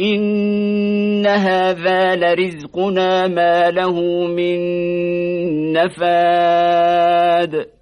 إن هذا لرزقنا ما له من نفاد